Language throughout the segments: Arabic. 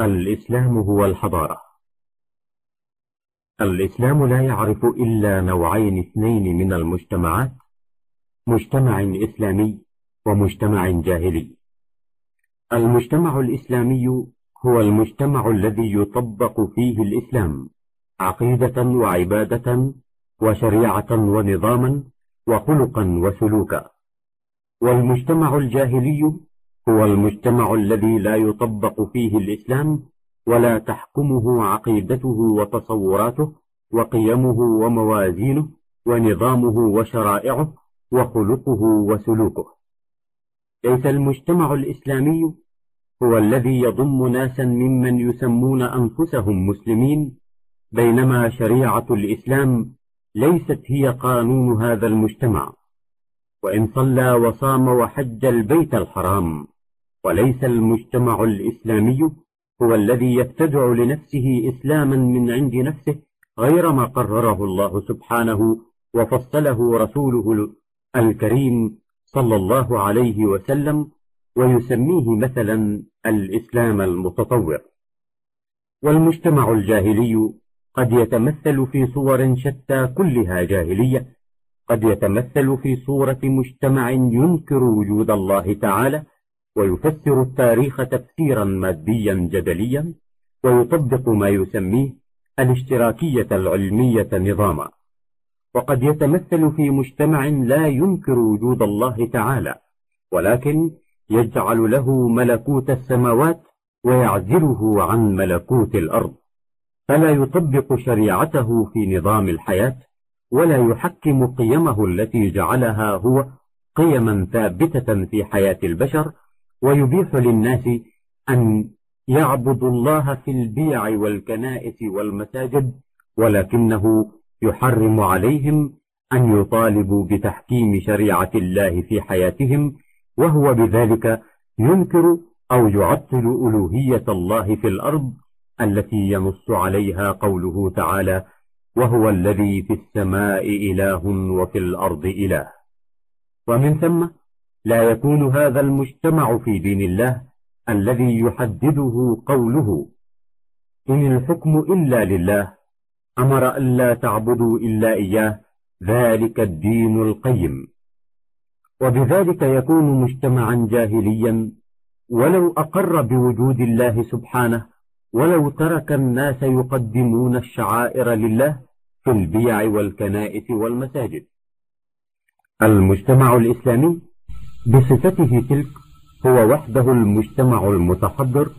الإسلام هو الحضارة. الإسلام لا يعرف إلا نوعين اثنين من المجتمعات مجتمع إسلامي ومجتمع جاهلي. المجتمع الإسلامي هو المجتمع الذي يطبق فيه الإسلام عقيدة وعبادة وشريعة ونظاما وخلقا وسلوكا. والمجتمع الجاهلي هو المجتمع الذي لا يطبق فيه الإسلام ولا تحكمه عقيدته وتصوراته وقيمه وموازينه ونظامه وشرائعه وخلقه وسلوكه. ليس المجتمع الإسلامي هو الذي يضم ناسا ممن يسمون أنفسهم مسلمين بينما شريعة الإسلام ليست هي قانون هذا المجتمع. وإن صلى وصام وحج البيت الحرام وليس المجتمع الإسلامي هو الذي يبتدع لنفسه إسلاما من عند نفسه غير ما قرره الله سبحانه وفصله رسوله الكريم صلى الله عليه وسلم ويسميه مثلا الإسلام المتطور والمجتمع الجاهلي قد يتمثل في صور شتى كلها جاهلية قد يتمثل في صورة مجتمع ينكر وجود الله تعالى ويفسر التاريخ تفسيرا ماديا جدليا ويطبق ما يسميه الاشتراكية العلمية نظاما. وقد يتمثل في مجتمع لا ينكر وجود الله تعالى ولكن يجعل له ملكوت السماوات ويعزله عن ملكوت الأرض. فلا يطبق شريعته في نظام الحياة ولا يحكم قيمه التي جعلها هو قيما ثابتة في حياة البشر ويبيح للناس أن يعبدوا الله في البيع والكنائس والمساجد ولكنه يحرم عليهم أن يطالبوا بتحكيم شريعة الله في حياتهم وهو بذلك ينكر أو يعطل ألوهية الله في الأرض التي ينص عليها قوله تعالى وهو الذي في السماء إله وفي الأرض إله. ومن ثم لا يكون هذا المجتمع في دين الله الذي يحدده قوله إن الحكم إلا لله أمر ألا تعبدوا إلا إياه ذلك الدين القيم. وبذلك يكون مجتمعا جاهليا ولو أقر بوجود الله سبحانه ولو ترك الناس يقدمون الشعائر لله في البيع والكنائس والمساجد. المجتمع الإسلامي بصفته تلك هو وحده المجتمع المتحضر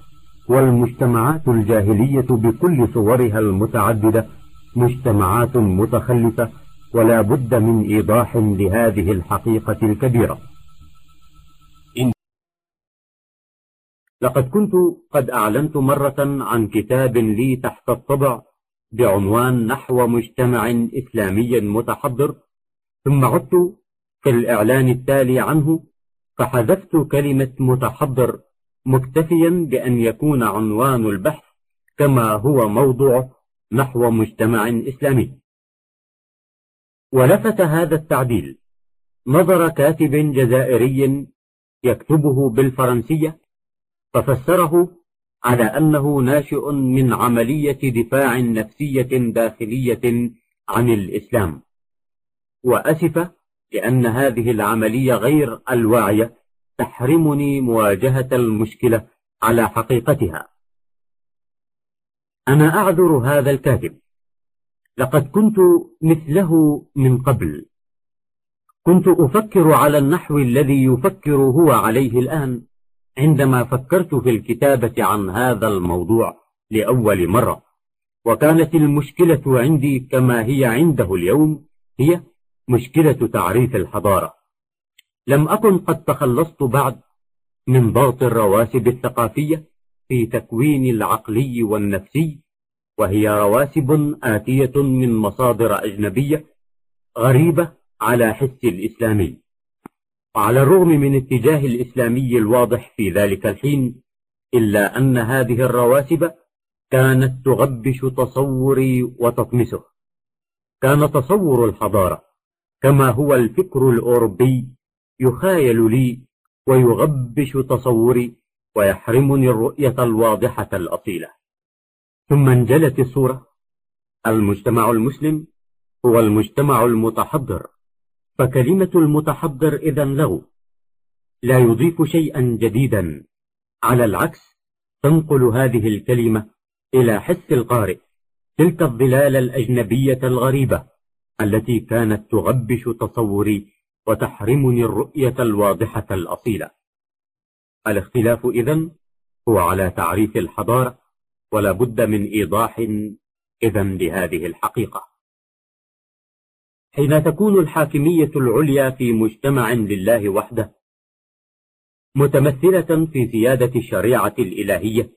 والمجتمعات الجاهلية بكل صورها المتعددة مجتمعات متخلفة ولا بد من إيضاح لهذه الحقيقة الكبيرة. لقد كنت قد أعلنت مرة عن كتاب لي تحت الطبع بعنوان نحو مجتمع إسلامي متحضر ثم عدت في الإعلان التالي عنه فحذفت كلمة متحضر مكتفيا بأن يكون عنوان البحث كما هو موضوعه نحو مجتمع إسلامي. ولفت هذا التعديل نظر كاتب جزائري يكتبه بالفرنسية ففسره على أنه ناشئ من عملية دفاع نفسية داخلية عن الإسلام وأسف لأن هذه العملية غير الواعية تحرمني مواجهة المشكلة على حقيقتها. أنا أعذر هذا الكاتب. لقد كنت مثله من قبل. كنت أفكر على النحو الذي يفكر هو عليه الآن عندما فكرت في الكتابة عن هذا الموضوع لأول مرة. وكانت المشكلة عندي كما هي عنده اليوم هي مشكلة تعريف الحضارة. لم أكن قد تخلصت بعد من ضغط الرواسب الثقافية في تكوين العقلي والنفسي وهي رواسب آتية من مصادر أجنبية غريبة على حس الإسلامي. وعلى الرغم من اتجاه الإسلامي الواضح في ذلك الحين إلا أن هذه الرواسب كانت تغبش تصوري وتطمسه. كان تصور الحضارة كما هو الفكر الأوروبي يخايل لي ويغبش تصوري ويحرمني الرؤية الواضحة الأصيلة. ثم انجلت الصورة المجتمع المسلم هو المجتمع المتحضر فكلمة المتحضر إذا لغو لا يضيف شيئا جديدا. على العكس تنقل هذه الكلمة إلى حس القارئ تلك الظلال الأجنبية الغريبة. التي كانت تغبش تصوري وتحرمني الرؤية الواضحة الأصيلة. الاختلاف إذن هو على تعريف الحضارة ولا بد من إيضاح إذن لهذه الحقيقة. حين تكون الحاكمية العليا في مجتمع لله وحده متمثلة في سيادة الشريعة الإلهية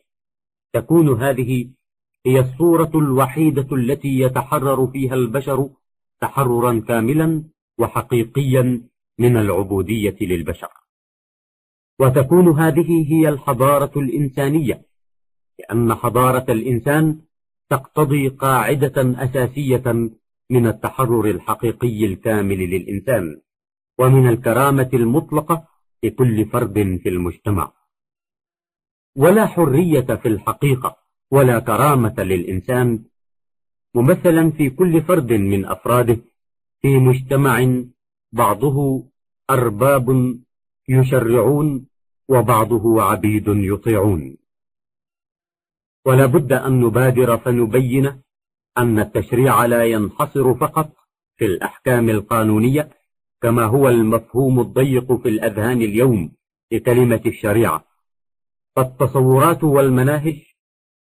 تكون هذه هي الصورة الوحيدة التي يتحرر فيها البشر تحررا كاملا وحقيقيا من العبودية للبشر. وتكون هذه هي الحضارة الإنسانية لأن حضارة الإنسان تقتضي قاعدة أساسية من التحرر الحقيقي الكامل للإنسان ومن الكرامة المطلقة لكل فرد في المجتمع. ولا حرية في الحقيقة ولا كرامة للإنسان ممثلا في كل فرد من أفراده. في مجتمع بعضه أرباب يشرعون وبعضه عبيد يطيعون. ولا بد أن نبادر فنبين أن التشريع لا ينحصر فقط في الأحكام القانونية كما هو المفهوم الضيق في الأذهان اليوم لكلمة الشريعة. فالتصورات والمناهج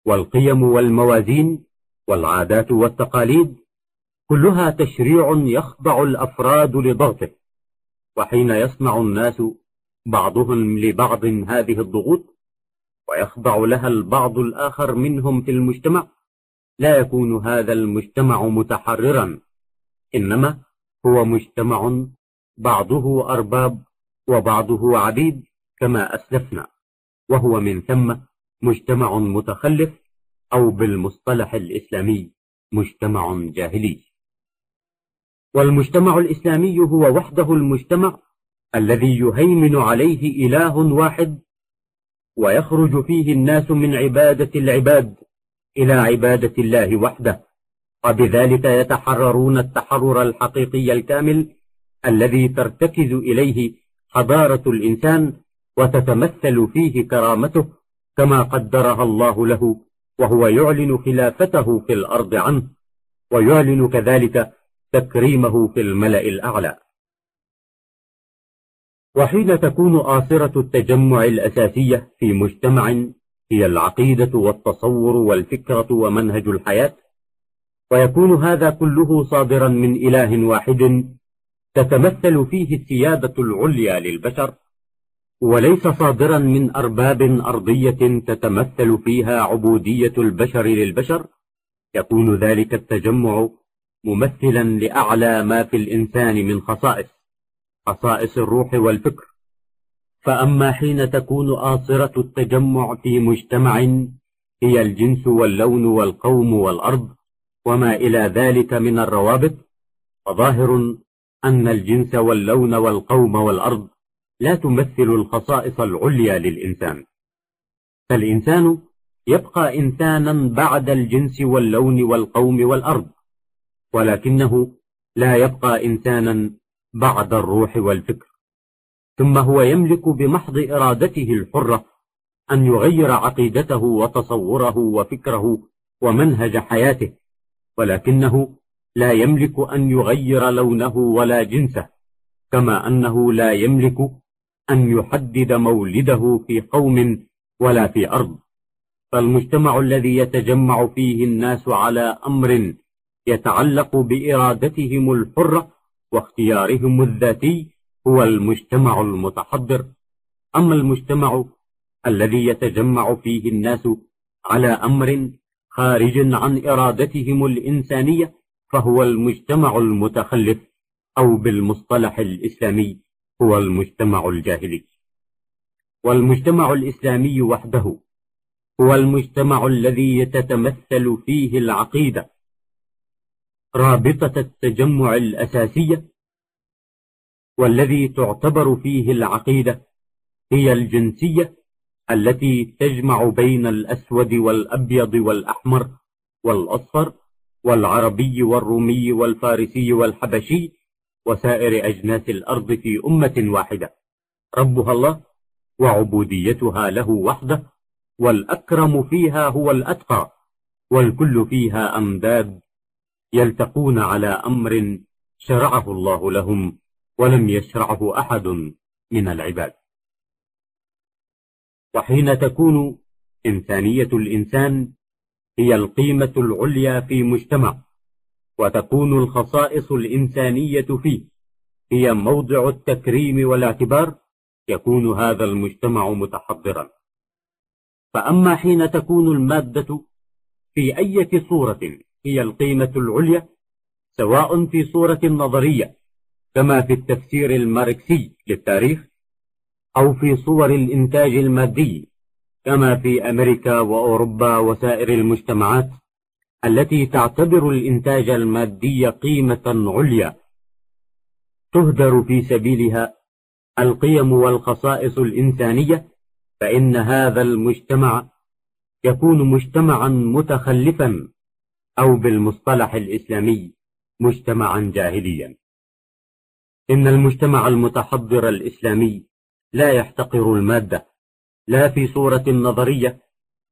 والقيم والموازين والعادات والتقاليد كلها تشريع يخضع الأفراد لضغطه. وحين يصنع الناس بعضهم لبعض هذه الضغوط ويخضع لها البعض الآخر منهم في المجتمع لا يكون هذا المجتمع متحررا إنما هو مجتمع بعضه أرباب وبعضه عبيد كما أسلفنا وهو من ثم مجتمع متخلف أو بالمصطلح الإسلامي مجتمع جاهلي. والمجتمع الإسلامي هو وحده المجتمع الذي يهيمن عليه إله واحد ويخرج فيه الناس من عبادة العباد إلى عبادة الله وحده. وبذلك يتحررون التحرر الحقيقي الكامل الذي ترتكز إليه حضارة الإنسان وتتمثل فيه كرامته كما قدرها الله له. وهو يعلن خلافته في الأرض عنه ويعلن كذلك تكريمه في الملأ الأعلى. وحين تكون آثرة التجمع الأساسية في مجتمع هي العقيدة والتصور والفكرة ومنهج الحياة ويكون هذا كله صادرا من إله واحد تتمثل فيه السيادة العليا للبشر وليس صادرا من أرباب أرضية تتمثل فيها عبودية البشر للبشر يكون ذلك التجمع ممثلا لأعلى ما في الإنسان من خصائص خصائص الروح والفكر. فأما حين تكون آصرة التجمع في مجتمع هي الجنس واللون والقوم والأرض وما إلى ذلك من الروابط فظاهر أن الجنس واللون والقوم والأرض لا تمثل الخصائص العليا للإنسان. فالإنسان يبقى إنسانا بعد الجنس واللون والقوم والأرض ولكنه لا يبقى إنسانا بعد الروح والفكر. ثم هو يملك بمحض إرادته الحرة أن يغير عقيدته وتصوره وفكره ومنهج حياته ولكنه لا يملك أن يغير لونه ولا جنسه كما أنه لا يملك أن يحدد مولده في قوم ولا في أرض. فالمجتمع الذي يتجمع فيه الناس على أمر يتعلق بإرادتهم الحرة واختيارهم الذاتي هو المجتمع المتحضر. أما المجتمع الذي يتجمع فيه الناس على أمر خارج عن إرادتهم الإنسانية فهو المجتمع المتخلف أو بالمصطلح الإسلامي هو المجتمع الجاهلي. والمجتمع الإسلامي وحده هو المجتمع الذي تتمثل فيه العقيدة. رابطة التجمع الأساسية والذي تعتبر فيه العقيدة هي الجنسية التي تجمع بين الأسود والأبيض والأحمر والأصفر والعربي والرومي والفارسي والحبشي وسائر أجناس الأرض في أمة واحدة. ربها الله وعبوديتها له وحده والأكرم فيها هو الأتقى والكل فيها أمداد يلتقون على أمر شرعه الله لهم ولم يشرعه أحد من العباد. وحين تكون إنسانية الإنسان هي القيمة العليا في مجتمع وتكون الخصائص الإنسانية فيه هي موضع التكريم والاعتبار يكون هذا المجتمع متحضرا. فأما حين تكون المادة في أي صورة هي القيمة العليا سواء في صورة نظرية كما في التفسير الماركسي للتاريخ أو في صور الإنتاج المادي كما في أمريكا وأوروبا وسائر المجتمعات التي تعتبر الإنتاج المادي قيمة عليا. تهدر في سبيلها القيم والخصائص الإنسانية فإن هذا المجتمع يكون مجتمعا متخلفا أو بالمصطلح الإسلامي مجتمعا جاهليا. إن المجتمع المتحضر الإسلامي لا يحتقر المادة لا في صورة نظرية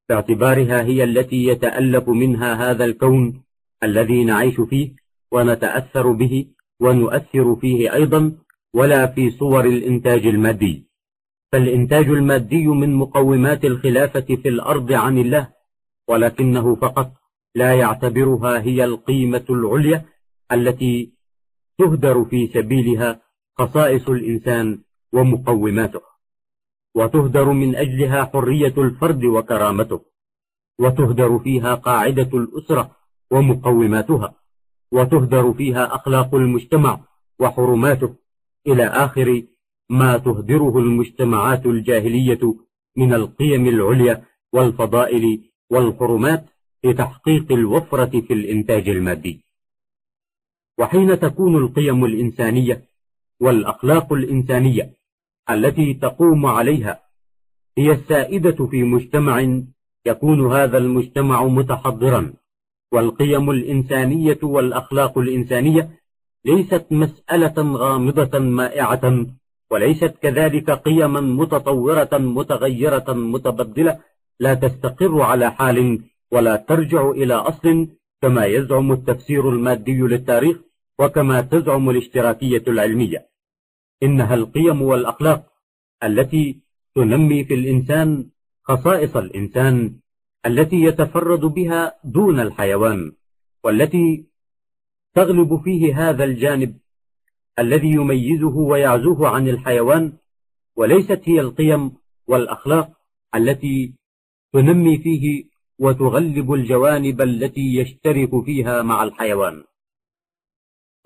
باعتبارها هي التي يتألف منها هذا الكون الذي نعيش فيه ونتأثر به ونؤثر فيه أيضا ولا في صور الإنتاج المادي. فالإنتاج المادي من مقومات الخلافة في الأرض عن الله ولكنه فقط لا يعتبرها هي القيمة العليا التي تهدر في سبيلها خصائص الإنسان ومقوماته. وتهدر من أجلها حرية الفرد وكرامته وتهدر فيها قاعدة الأسرة ومقوماتها وتهدر فيها أخلاق المجتمع وحرماته إلى آخر ما تهدره المجتمعات الجاهلية من القيم العليا والفضائل والحرمات لتحقيق الوفرة في الإنتاج المادي. وحين تكون القيم الإنسانية والأخلاق الإنسانية التي تقوم عليها هي السائدة في مجتمع يكون هذا المجتمع متحضرا والقيم الإنسانية والأخلاق الإنسانية ليست مسألة غامضة مائعة وليست كذلك قيما متطورة متغيرة متبدلة لا تستقر على حال ولا ترجع إلى أصل كما يزعم التفسير المادي للتاريخ وكما تزعم الاشتراكية العلمية. إنها القيم والأخلاق التي تنمي في الإنسان خصائص الإنسان التي يتفرد بها دون الحيوان والتي تغلب فيه هذا الجانب الذي يميزه ويعزوه عن الحيوان وليست هي القيم والأخلاق التي تنمي فيه وتغلب الجوانب التي يشترك فيها مع الحيوان.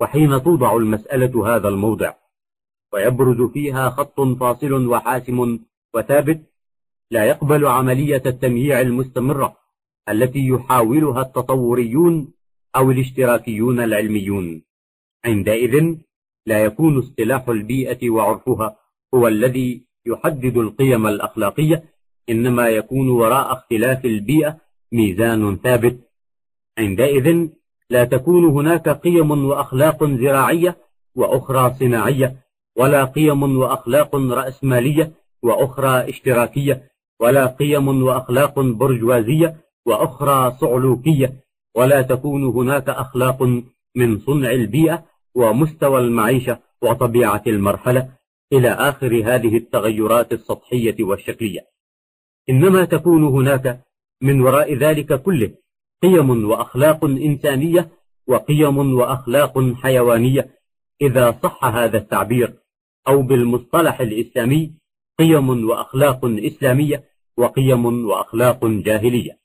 وحين توضع المسألة هذا الموضع ويبرز فيها خط فاصل وحاسم وثابت لا يقبل عملية التمييع المستمرة التي يحاولها التطوريون أو الاشتراكيون العلميون. عندئذ لا يكون اصطلاح البيئة وعرفها هو الذي يحدد القيم الأخلاقية إنما يكون وراء اختلاف البيئة ميزان ثابت. عندئذ لا تكون هناك قيم وأخلاق زراعية وأخرى صناعية ولا قيم وأخلاق رأسمالية وأخرى اشتراكية ولا قيم وأخلاق برجوازية وأخرى صعلوكية ولا تكون هناك أخلاق من صنع البيئة ومستوى المعيشة وطبيعة المرحلة إلى آخر هذه التغيرات السطحية والشكلية. إنما تكون هناك من وراء ذلك كله قيم وأخلاق إنسانية وقيم وأخلاق حيوانية إذا صح هذا التعبير. أو بالمصطلح الإسلامي قيم وأخلاق إسلامية وقيم وأخلاق جاهلية.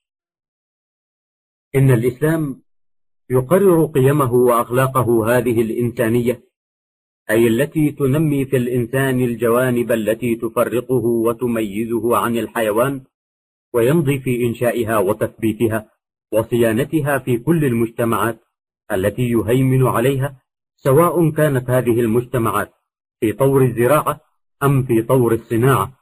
إن الإسلام يقرر قيمه وأخلاقه هذه الإنسانية أي التي تنمي في الإنسان الجوانب التي تفرقه وتميزه عن الحيوان ويمضي في إنشائها وتثبيتها وصيانتها في كل المجتمعات التي يهيمن عليها سواء كانت هذه المجتمعات في طور الزراعة أم في طور الصناعة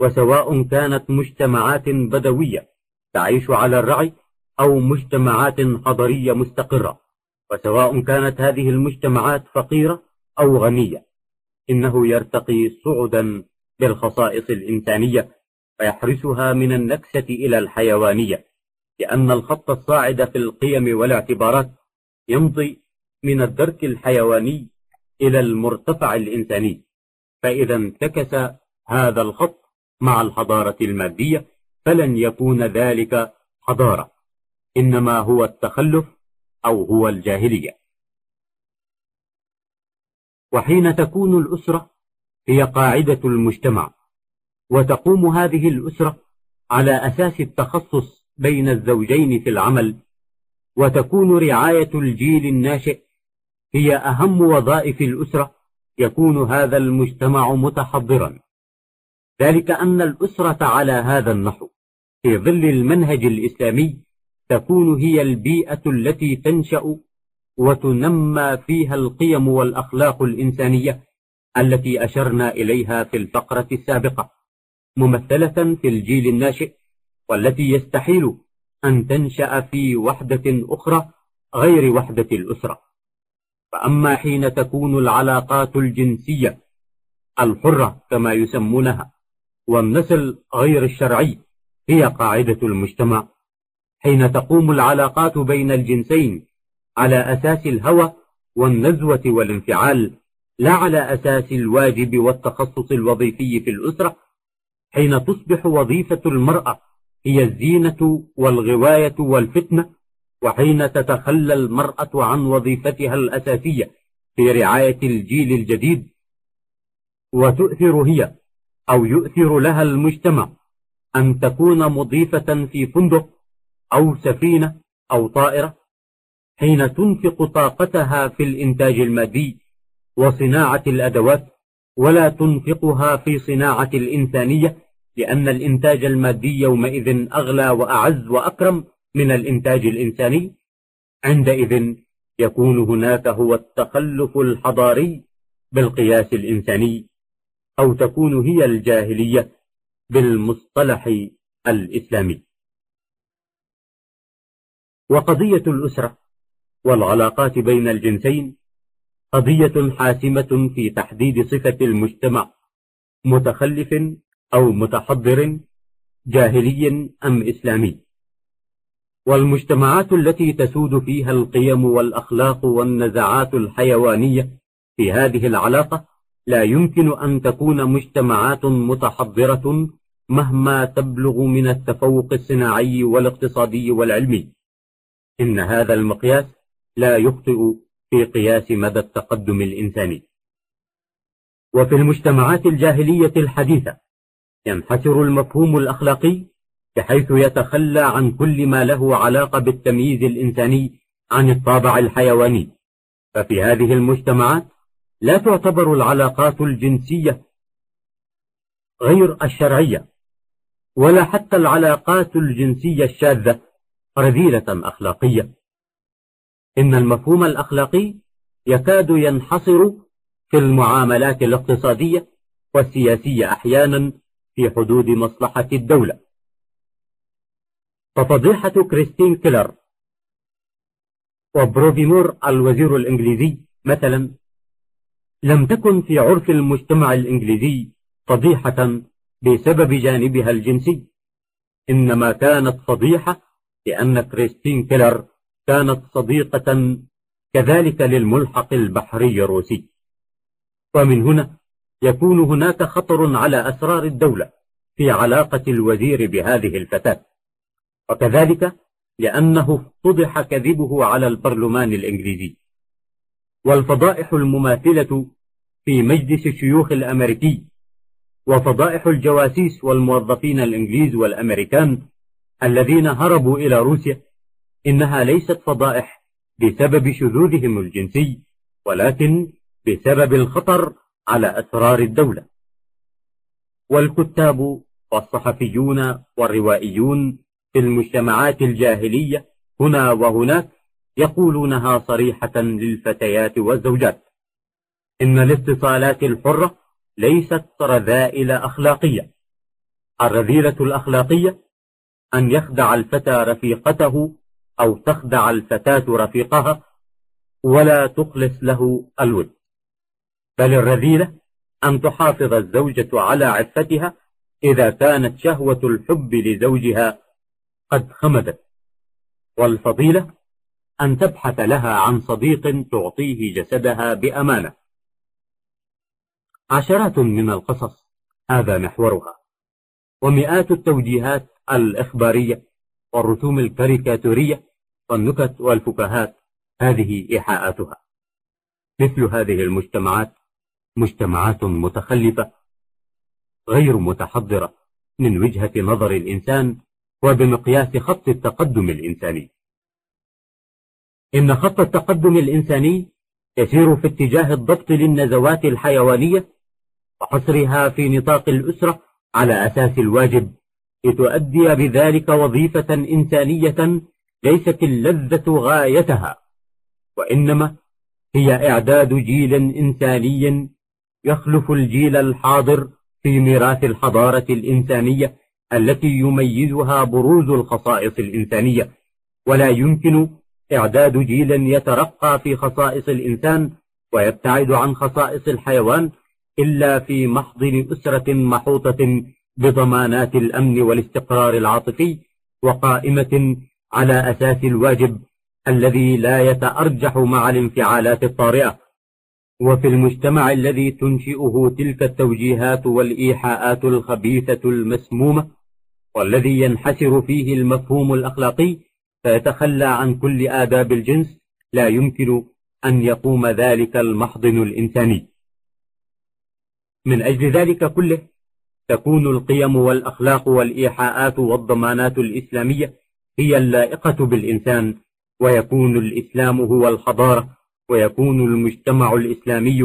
وسواء كانت مجتمعات بدوية تعيش على الرعي أو مجتمعات حضرية مستقرة وسواء كانت هذه المجتمعات فقيرة أو غنية. إنه يرتقي صعدا بالخصائص الإنسانية ويحرسها من النكسة إلى الحيوانية لأن الخط الصاعد في القيم والاعتبارات يمضي من الدرك الحيواني إلى المرتفع الإنساني فإذا انتكس هذا الخط مع الحضارة المادية فلن يكون ذلك حضارة إنما هو التخلف أو هو الجاهلية. وحين تكون الأسرة هي قاعدة المجتمع وتقوم هذه الأسرة على أساس التخصص بين الزوجين في العمل وتكون رعاية الجيل الناشئ هي أهم وظائف الأسرة يكون هذا المجتمع متحضرا. ذلك أن الأسرة على هذا النحو في ظل المنهج الإسلامي تكون هي البيئة التي تنشأ وتنمى فيها القيم والأخلاق الإنسانية التي أشرنا إليها في الفقرة السابقة ممثلة في الجيل الناشئ والتي يستحيل أن تنشأ في وحدة أخرى غير وحدة الأسرة. فأما حين تكون العلاقات الجنسية الحرة كما يسمونها والنسل غير الشرعي هي قاعدة المجتمع. حين تقوم العلاقات بين الجنسين على أساس الهوى والنزوة والانفعال لا على أساس الواجب والتخصص الوظيفي في الأسرة حين تصبح وظيفة المرأة هي الزينة والغواية والفتنة وحين تتخلى المرأة عن وظيفتها الأساسية في رعاية الجيل الجديد وتؤثر هي أو يؤثر لها المجتمع أن تكون مضيفة في فندق أو سفينة أو طائرة حين تنفق طاقتها في الإنتاج المادي وصناعة الأدوات ولا تنفقها في صناعة الإنسانية لأن الإنتاج المادي يومئذ أغلى وأعز وأكرم من الإنتاج الإنساني عندئذ يكون هناك هو التخلف الحضاري بالقياس الإنساني أو تكون هي الجاهلية بالمصطلح الإسلامي. وقضية الأسرة والعلاقات بين الجنسين قضية حاسمة في تحديد صفة المجتمع متخلف أو متحضر جاهلي أم إسلامي. والمجتمعات التي تسود فيها القيم والأخلاق والنزعات الحيوانية في هذه العلاقة لا يمكن أن تكون مجتمعات متحضرة مهما تبلغ من التفوق الصناعي والاقتصادي والعلمي. إن هذا المقياس لا يخطئ في قياس مدى التقدم الإنساني. وفي المجتمعات الجاهلية الحديثة ينحسر المفهوم الأخلاقي بحيث يتخلى عن كل ما له علاقة بالتمييز الإنساني عن الطابع الحيواني. ففي هذه المجتمعات لا تعتبر العلاقات الجنسية غير الشرعية ولا حتى العلاقات الجنسية الشاذة رذيلة أخلاقية. إن المفهوم الأخلاقي يكاد ينحصر في المعاملات الاقتصادية والسياسية أحيانا في حدود مصلحة الدولة. ففضيحة كريستين كيلر وبروفومو الوزير الإنجليزي مثلا لم تكن في عرف المجتمع الإنجليزي فضيحة بسبب جانبها الجنسي إنما كانت فضيحة لأن كريستين كيلر كانت صديقة كذلك للملحق البحري الروسي. ومن هنا يكون هناك خطر على أسرار الدولة في علاقة الوزير بهذه الفتاة. وكذلك لأنه افتضح كذبه على البرلمان الإنجليزي. والفضائح المماثلة في مجلس الشيوخ الأمريكي وفضائح الجواسيس والموظفين الإنجليز والأمريكان الذين هربوا إلى روسيا إنها ليست فضائح بسبب شذوذهم الجنسي ولكن بسبب الخطر على أسرار الدولة. والكتاب والصحفيون والروائيون في المجتمعات الجاهلية هنا وهناك يقولونها صريحة للفتيات والزوجات. إن الاتصالات الحرة ليست رذائل أخلاقية. الرذيلة الأخلاقية أن يخدع الفتى رفيقته أو تخدع الفتاة رفيقها ولا تخلص له الود. بل الرذيلة أن تحافظ الزوجة على عفتها إذا كانت شهوة الحب لزوجها قد خمدت والفضيلة أن تبحث لها عن صديق تعطيه جسدها بأمانة. عشرات من القصص هذا محورها. ومئات التوجيهات الإخبارية والرسوم الكاريكاتورية والنكت والفكاهات هذه إيحاءاتها. مثل هذه المجتمعات مجتمعات متخلفة غير متحضرة من وجهة نظر الإنسان وبمقياس خط التقدم الإنساني. إن خط التقدم الإنساني يسير في اتجاه الضبط للنزوات الحيوانية وحصرها في نطاق الأسرة على أساس الواجب لتؤدي بذلك وظيفة إنسانية ليست اللذة غايتها وإنما هي إعداد جيل إنساني يخلف الجيل الحاضر في ميراث الحضارة الإنسانية التي يميزها بروز الخصائص الإنسانية. ولا يمكن إعداد جيل يترقى في خصائص الإنسان ويبتعد عن خصائص الحيوان إلا في محضن أسرة محوطة بضمانات الأمن والاستقرار العاطفي وقائمة على أساس الواجب الذي لا يتأرجح مع الانفعالات الطارئة. وفي المجتمع الذي تنشئه تلك التوجيهات والإيحاءات الخبيثة المسمومة والذي ينحسر فيه المفهوم الأخلاقي فيتخلى عن كل آداب الجنس لا يمكن أن يقوم ذلك المحضن الإنساني. من أجل ذلك كله تكون القيم والأخلاق والإيحاءات والضمانات الإسلامية هي اللائقة بالإنسان ويكون الإسلام هو الحضارة ويكون المجتمع الإسلامي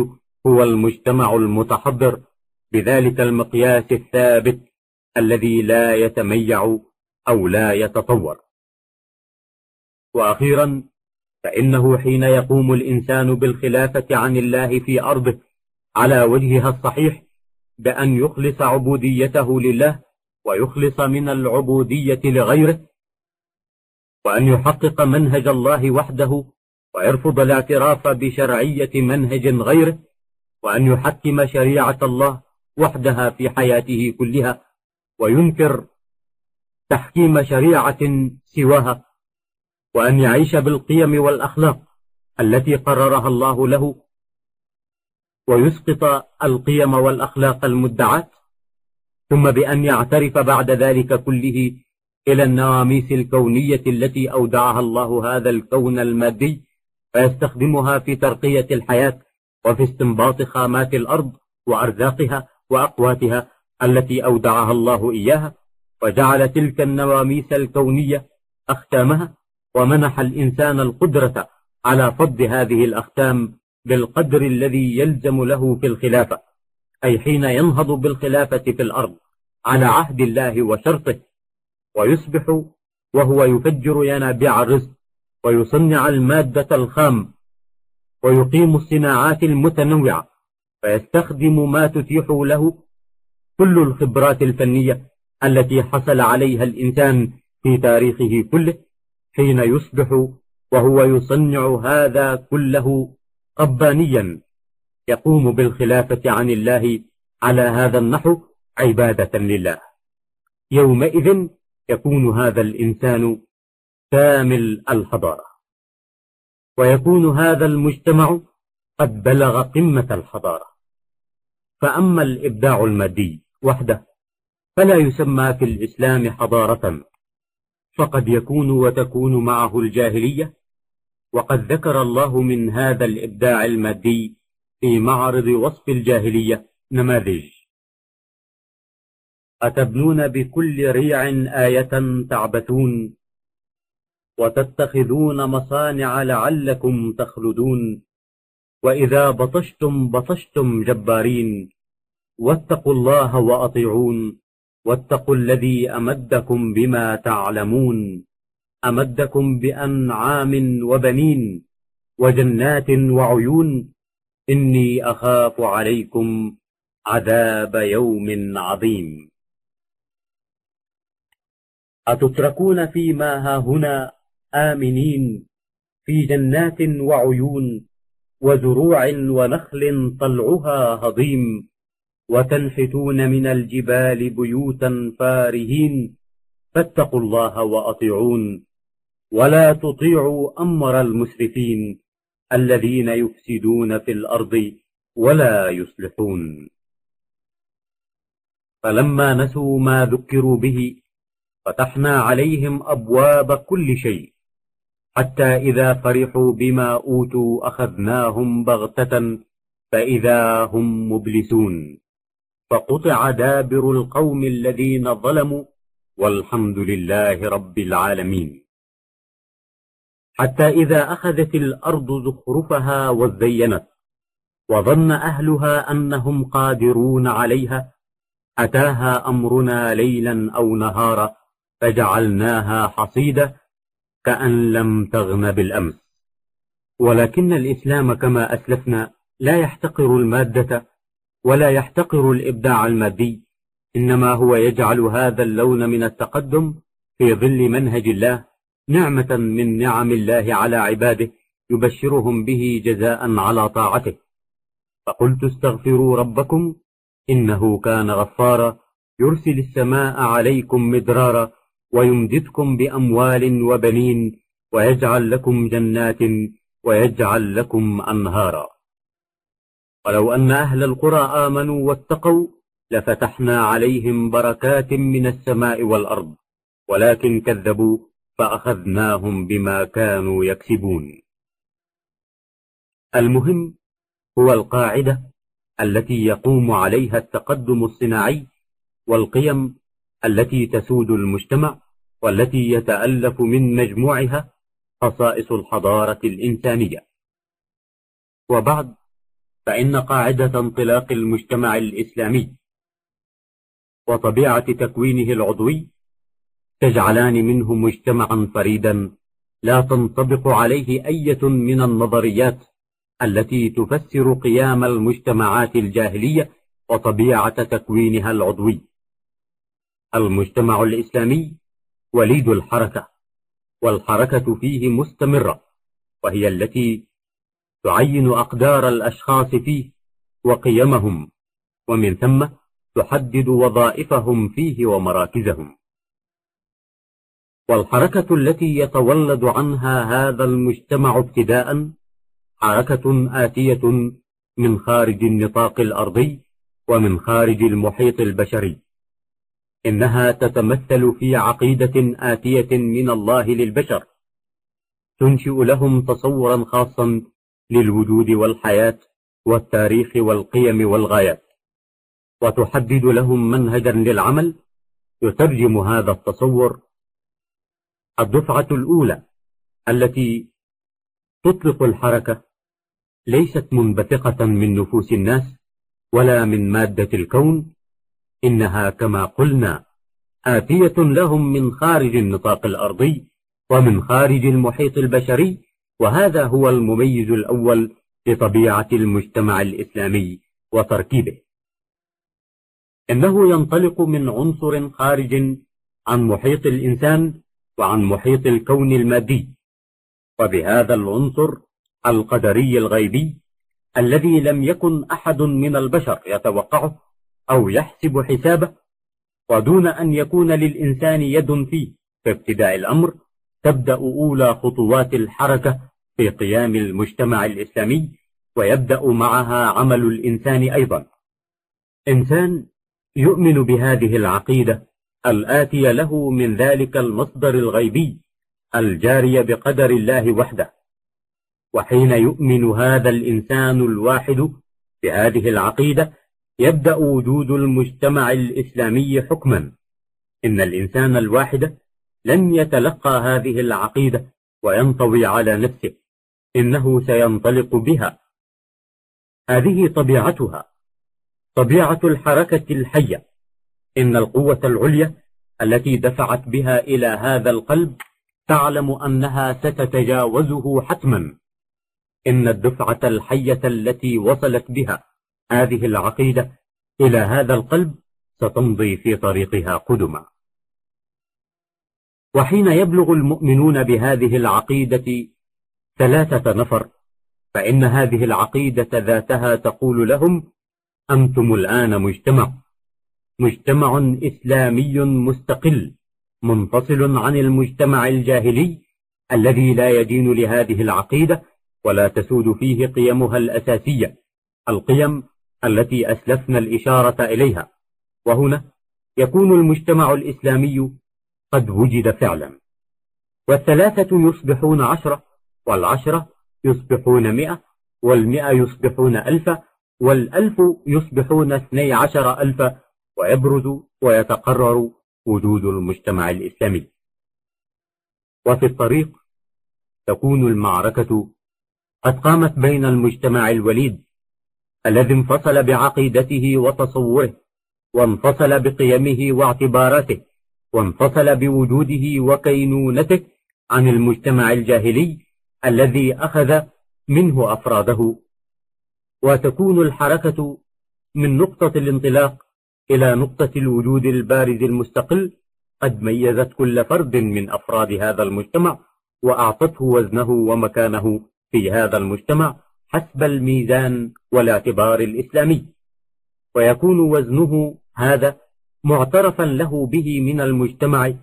هو المجتمع المتحضر. بذلك المقياس الثابت الذي لا يتميع أو لا يتطور. وأخيرا فإنه حين يقوم الإنسان بالخلافة عن الله في أرضه على وجهها الصحيح بأن يخلص عبوديته لله ويخلص من العبودية لغيره وأن يحقق منهج الله وحده ويرفض الاعتراف بشرعية منهج غيره وأن يحكم شريعة الله وحدها في حياته كلها وينكر تحكيم شريعة سواها وأن يعيش بالقيم والأخلاق التي قررها الله له ويسقط القيم والأخلاق المدعاة ثم بأن يعترف بعد ذلك كله إلى النواميس الكونية التي أودعها الله هذا الكون المادي فيستخدمها في ترقية الحياة وفي استنباط خامات الأرض وأرزاقها وأقواتها التي أودعها الله إياها وجعل تلك النواميس الكونية أختامها ومنح الإنسان القدرة على فض هذه الأختام بالقدر الذي يلزم له في الخلافة أي حين ينهض بالخلافة في الأرض على عهد الله وشرطه ويصبح وهو يفجر ينابيع الرزق ويصنع المادة الخام ويقيم الصناعات المتنوعة فيستخدم ما تتيح له كل الخبرات الفنية التي حصل عليها الإنسان في تاريخه كله حين يصبح وهو يصنع هذا كله ربانيا يقوم بالخلافة عن الله على هذا النحو عبادة لله. يومئذ يكون هذا الإنسان كامل الحضارة. ويكون هذا المجتمع قد بلغ قمة الحضارة. فأما الإبداع المادي وحده فلا يسمى في الإسلام حضارة. فقد يكون وتكون معه الجاهلية. وقد ذكر الله من هذا الإبداع المادي في معرض وصف الجاهلية نماذج. أتبنون بكل ريع آية تعبثون وتتخذون مصانع لعلكم تخلدون. وإذا بطشتم بطشتم جبارين. واتقوا الله وأطيعون. واتقوا الذي أمدكم بما تعلمون. أمدكم بأنعام وبنين وجنات وعيون. إني أخاف عليكم عذاب يوم عظيم. أتتركون فيما هاهنا آمنين في جنات وعيون وزروع ونخل طلعها هضيم وتنحتون من الجبال بيوتا فارهين فاتقوا الله وأطيعون ولا تطيعوا أمر المسرفين الذين يفسدون في الأرض ولا يصلحون. فلما نسوا ما ذكروا به فتحنا عليهم أبواب كل شيء حتى إذا فرحوا بما أوتوا أخذناهم بغتة فإذا هم مبلسون. فقطع دابر القوم الذين ظلموا والحمد لله رب العالمين. حتى إذا أخذت الأرض زخرفها وزينت وظن أهلها أنهم قادرون عليها أتاها أمرنا ليلا أو نهارا فجعلناها حصيدة كأن لم تغن بالأمس. ولكن الإسلام كما أسلفنا لا يحتقر المادة ولا يحتقر الإبداع المادي إنما هو يجعل هذا اللون من التقدم في ظل منهج الله نعمة من نعم الله على عباده يبشرهم به جزاء على طاعته. فقلت استغفروا ربكم إنه كان غفارا يرسل السماء عليكم مدرارا ويمددكم بأموال وبنين ويجعل لكم جنات ويجعل لكم أنهارا. ولو أن أهل القرى آمنوا واتقوا لفتحنا عليهم بركات من السماء والأرض ولكن كذبوا فأخذناهم بما كانوا يكسبون. المهم هو القاعدة التي يقوم عليها التقدم الصناعي والقيم التي تسود المجتمع والتي يتألف من مجموعها خصائص الحضارة الإنسانية. وبعد فإن قاعدة انطلاق المجتمع الإسلامي وطبيعة تكوينه العضوي تجعلان منه مجتمعا فريدا لا تنطبق عليه أية من النظريات التي تفسر قيام المجتمعات الجاهلية وطبيعة تكوينها العضوي. المجتمع الإسلامي وليد الحركة والحركة فيه مستمرة وهي التي تعين أقدار الأشخاص فيه وقيمهم ومن ثم تحدد وظائفهم فيه ومراكزهم. والحركة التي يتولد عنها هذا المجتمع ابتداء حركة آتية من خارج النطاق الأرضي ومن خارج المحيط البشري. إنها تتمثل في عقيدة آتية من الله للبشر تنشئ لهم تصورا خاصا للوجود والحياة والتاريخ والقيم والغايات وتحدد لهم منهجا للعمل يترجم هذا التصور الدفعة الأولى التي تطلق الحركة ليست منبثقة من نفوس الناس ولا من مادة الكون إنها كما قلنا آتية لهم من خارج النطاق الأرضي ومن خارج المحيط البشري وهذا هو المميز الأول لطبيعة المجتمع الإسلامي وتركيبه. إنه ينطلق من عنصر خارج عن محيط الإنسان وعن محيط الكون المادي وبهذا العنصر القدري الغيبي الذي لم يكن أحد من البشر يتوقعه أو يحسب حسابه ودون أن يكون للإنسان يد فيه في ابتداء الأمر تبدأ أولى خطوات الحركة في قيام المجتمع الإسلامي ويبدأ معها عمل الإنسان أيضا. إنسان يؤمن بهذه العقيدة الآتية له من ذلك المصدر الغيبي الجاري بقدر الله وحده. وحين يؤمن هذا الإنسان الواحد بهذه العقيدة يبدأ وجود المجتمع الإسلامي حكما. إن الإنسان الواحد لن يتلقى هذه العقيدة وينطوي على نفسه. إنه سينطلق بها. هذه طبيعتها. طبيعة الحركة الحية. إن القوة العليا التي دفعت بها إلى هذا القلب تعلم أنها ستتجاوزه حتما. إن الدفعة الحية التي وصلت بها هذه العقيدة إلى هذا القلب ستمضي في طريقها قدما. وحين يبلغ المؤمنون بهذه العقيدة ثلاثة نفر فإن هذه العقيدة ذاتها تقول لهم أنتم الآن مجتمع مجتمع إسلامي مستقل منفصل عن المجتمع الجاهلي الذي لا يدين لهذه العقيدة ولا تسود فيه قيمها الأساسية. القيم التي أسلفنا الإشارة إليها. وهنا يكون المجتمع الإسلامي قد وجد فعلا. والثلاثة يصبحون عشرة والعشرة يصبحون مئة والمئة يصبحون ألفا والألف يصبحون اثني عشر ألفا ويبرز ويتقرر وجود المجتمع الإسلامي. وفي الطريق تكون المعركة قد قامت بين المجتمع الوليد الذي انفصل بعقيدته وتصوره وانفصل بقيمه واعتباراته وانفصل بوجوده وكينونته عن المجتمع الجاهلي الذي أخذ منه أفراده. وتكون الحركة من نقطة الانطلاق إلى نقطة الوجود البارز المستقل قد ميزت كل فرد من أفراد هذا المجتمع وأعطته وزنه ومكانه في هذا المجتمع حسب الميزان والاعتبار الإسلامي. ويكون وزنه هذا معترفا له به من المجتمع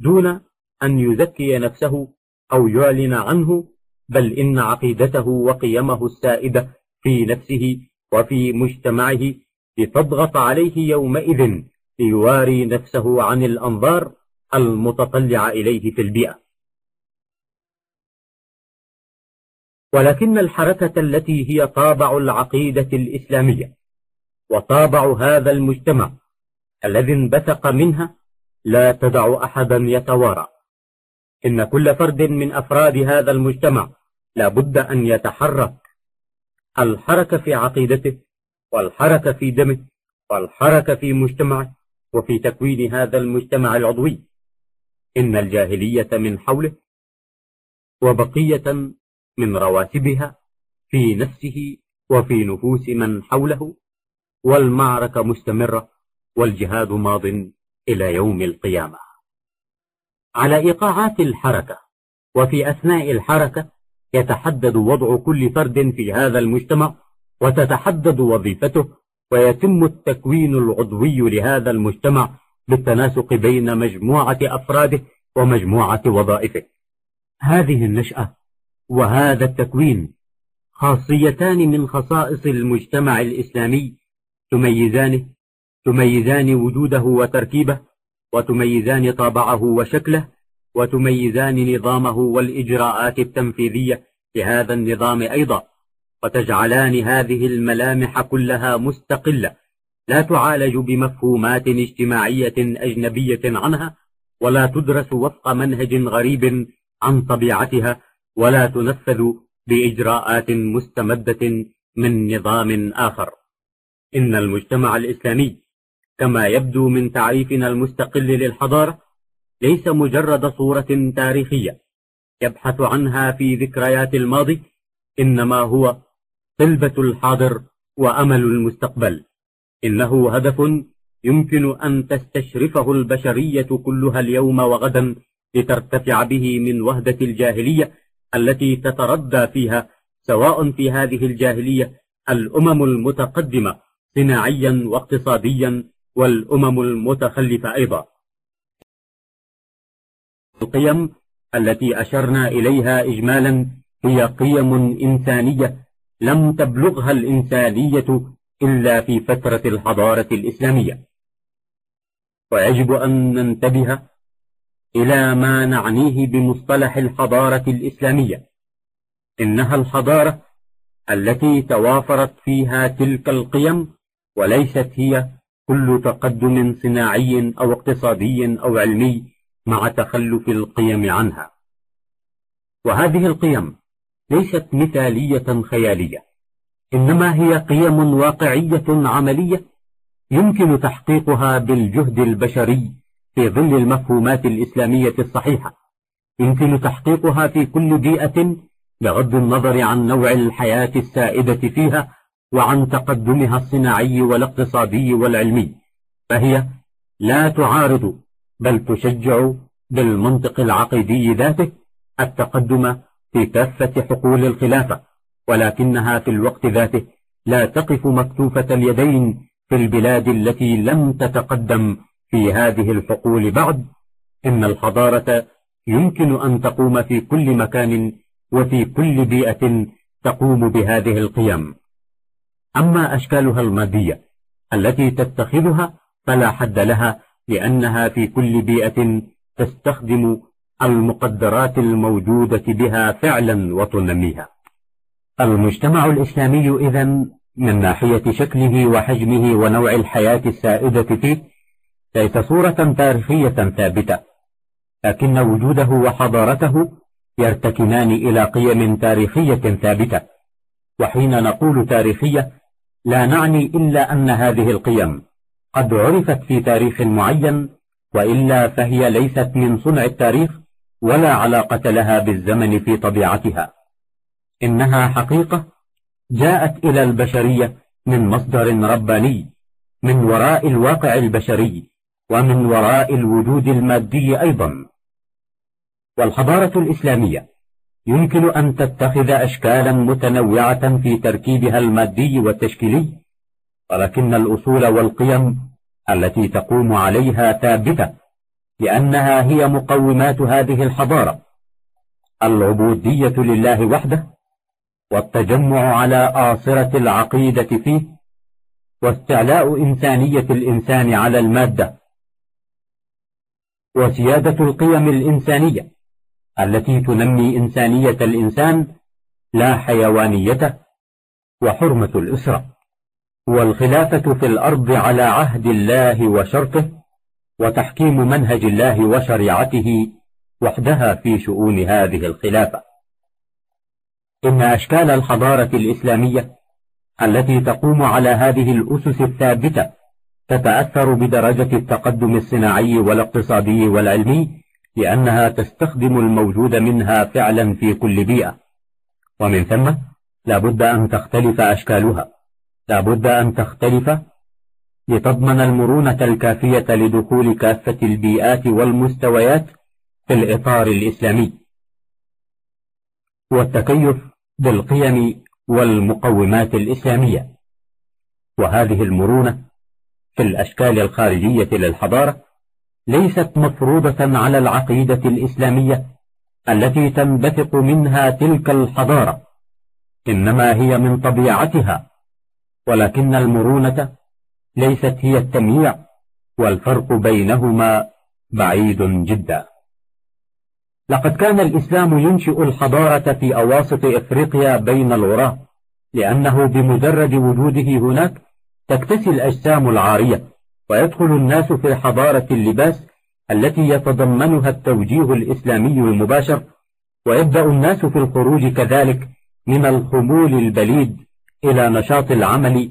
دون أن يزكي نفسه أو يعلن عنه بل إن عقيدته وقيمه السائدة في نفسه وفي مجتمعه لتضغط عليه يومئذ ليواري نفسه عن الأنظار المتطلعة إليه في البيئة. ولكن الحركة التي هي طابع العقيدة الإسلامية وطابع هذا المجتمع الذي انبثق منها لا تدع أحدا يتوارى. إن كل فرد من أفراد هذا المجتمع لا بد أن يتحرك. الحركة في عقيدته والحركة في دمه والحركة في مجتمعه وفي تكوين هذا المجتمع العضوي. إن الجاهلية من حوله وبقية من رواتبها في نفسه وفي نفوس من حوله والمعركة مستمرة والجهاد ماض إلى يوم القيامة. على إيقاعات الحركة وفي أثناء الحركة يتحدد وضع كل فرد في هذا المجتمع وتتحدد وظيفته ويتم التكوين العضوي لهذا المجتمع بالتناسق بين مجموعة أفراده ومجموعة وظائفه. هذه النشأة وهذا التكوين خاصيتان من خصائص المجتمع الإسلامي تميزانه تميزان وجوده وتركيبه وتميزان طابعه وشكله وتميزان نظامه والإجراءات التنفيذية لهذا النظام أيضا. وتجعلان هذه الملامح كلها مستقلة لا تعالج بمفهومات اجتماعية أجنبية عنها ولا تدرس وفق منهج غريب عن طبيعتها ولا تنفذ بإجراءات مستمدة من نظام آخر. إن المجتمع الإسلامي كما يبدو من تعريفنا المستقل للحضارة ليس مجرد صورة تاريخية يبحث عنها في ذكريات الماضي إنما هو طلبة الحاضر وأمل المستقبل. إنه هدف يمكن أن تستشرفه البشرية كلها اليوم وغدا لترتفع به من وهدة الجاهلية التي تتردى فيها سواء في هذه الجاهلية الأمم المتقدمة صناعيا واقتصاديا والأمم المتخلفة أيضا. القيم التي أشرنا إليها إجمالا هي قيم إنسانية لم تبلغها الإنسانية إلا في فترة الحضارة الإسلامية. ويجب أن ننتبه إلى ما نعنيه بمصطلح الحضارة الإسلامية. إنها الحضارة التي توافرت فيها تلك القيم وليست هي كل تقدم صناعي أو اقتصادي أو علمي مع تخلف القيم عنها. وهذه القيم ليست مثالية خيالية إنما هي قيم واقعية عملية يمكن تحقيقها بالجهد البشري في ظل المفهومات الإسلامية الصحيحة. يمكن تحقيقها في كل بيئة بغض النظر عن نوع الحياة السائدة فيها وعن تقدمها الصناعي والاقتصادي والعلمي فهي لا تعارض بل تشجع بالمنطق العقيدي ذاته التقدم في كافة حقول الخلافة ولكنها في الوقت ذاته لا تقف مكتوفة اليدين في البلاد التي لم تتقدم في هذه الحقول بعد إن الحضارة يمكن أن تقوم في كل مكان وفي كل بيئة تقوم بهذه القيم. أما أشكالها المادية التي تتخذها فلا حد لها لأنها في كل بيئة تستخدم المقدرات الموجودة بها فعلا وتنميها. المجتمع الإسلامي إذا من ناحية شكله وحجمه ونوع الحياة السائدة فيه ليس صورة تاريخية ثابتة. لكن وجوده وحضارته يرتكنان إلى قيم تاريخية ثابتة. وحين نقول تاريخية لا نعني إلا أن هذه القيم قد عرفت في تاريخ معين وإلا فهي ليست من صنع التاريخ ولا علاقة لها بالزمن في طبيعتها. إنها حقيقة جاءت إلى البشرية من مصدر رباني من وراء الواقع البشري. ومن وراء الوجود المادي أيضا. والحضارة الإسلامية يمكن أن تتخذ أشكالا متنوعة في تركيبها المادي والتشكيلي ولكن الأصول والقيم التي تقوم عليها ثابتة لأنها هي مقومات هذه الحضارة. العبودية لله وحده والتجمع على آصرة العقيدة فيه واستعلاء إنسانية الإنسان على المادة وسيادة القيم الإنسانية التي تنمي إنسانية الإنسان لا حيوانيته وحرمة الأسرة والخلافة في الأرض على عهد الله وشرطه وتحكيم منهج الله وشريعته وحدها في شؤون هذه الخلافة. إن أشكال الحضارة الإسلامية التي تقوم على هذه الأسس الثابتة تتأثر بدرجة التقدم الصناعي والاقتصادي والعلمي لأنها تستخدم الموجود منها فعلا في كل بيئة. ومن ثم لابد أن تختلف أشكالها. لابد أن تختلف لتضمن المرونة الكافية لدخول كافة البيئات والمستويات في الإطار الإسلامي. والتكيف بالقيم والمقومات الإسلامية. وهذه المرونة في الأشكال الخارجية للحضارة ليست مفروضة على العقيدة الإسلامية التي تنبثق منها تلك الحضارة إنما هي من طبيعتها ولكن المرونة ليست هي التمييع والفرق بينهما بعيد جدا. لقد كان الإسلام ينشئ الحضارة في أواسط إفريقيا بين العراة لأنه بمجرد وجوده هناك تكتسي الأجسام العارية ويدخل الناس في حضارة اللباس التي يتضمنها التوجيه الإسلامي المباشر ويبدأ الناس في الخروج كذلك من الخمول البليد إلى نشاط العمل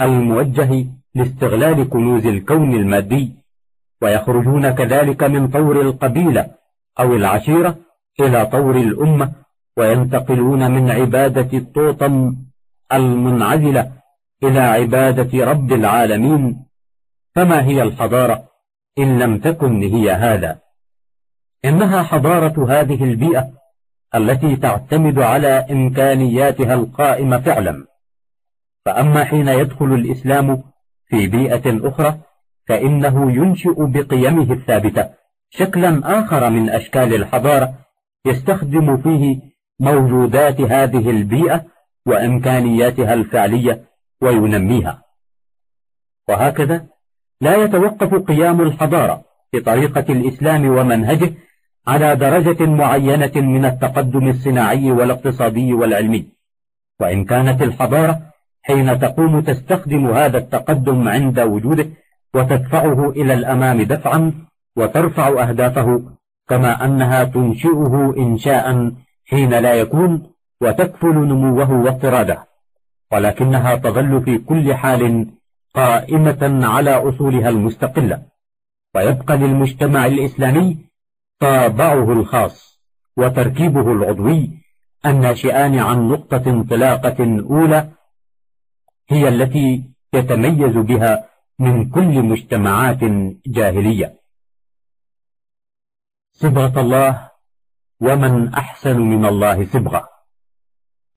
الموجه لاستغلال كنوز الكون المادي ويخرجون كذلك من طور القبيلة أو العشيرة إلى طور الأمة وينتقلون من عبادة الطوطم المنعزلة إلى عبادة رب العالمين فما هي الحضارة إن لم تكن هي هذا؟ إنها حضارة هذه البيئة التي تعتمد على إمكانياتها القائمة فعلا. فأما حين يدخل الإسلام في بيئة أخرى فإنه ينشئ بقيمه الثابتة شكلا آخر من أشكال الحضارة يستخدم فيه موجودات هذه البيئة وإمكانياتها الفعلية وينميها. وهكذا لا يتوقف قيام الحضارة بطريقة الإسلام ومنهجه على درجة معينة من التقدم الصناعي والاقتصادي والعلمي. وإن كانت الحضارة حين تقوم تستخدم هذا التقدم عند وجوده وتدفعه إلى الأمام دفعا وترفع أهدافه كما أنها تنشئه إنشاء حين لا يكون وتكفل نموه واضطراده ولكنها تظل في كل حال قائمة على أصولها المستقلة. ويبقى للمجتمع الإسلامي طابعه الخاص وتركيبه العضوي الناشئان عن نقطة انطلاقة أولى هي التي يتميز بها من كل مجتمعات جاهلية. صبغة الله ومن أحسن من الله صبغة.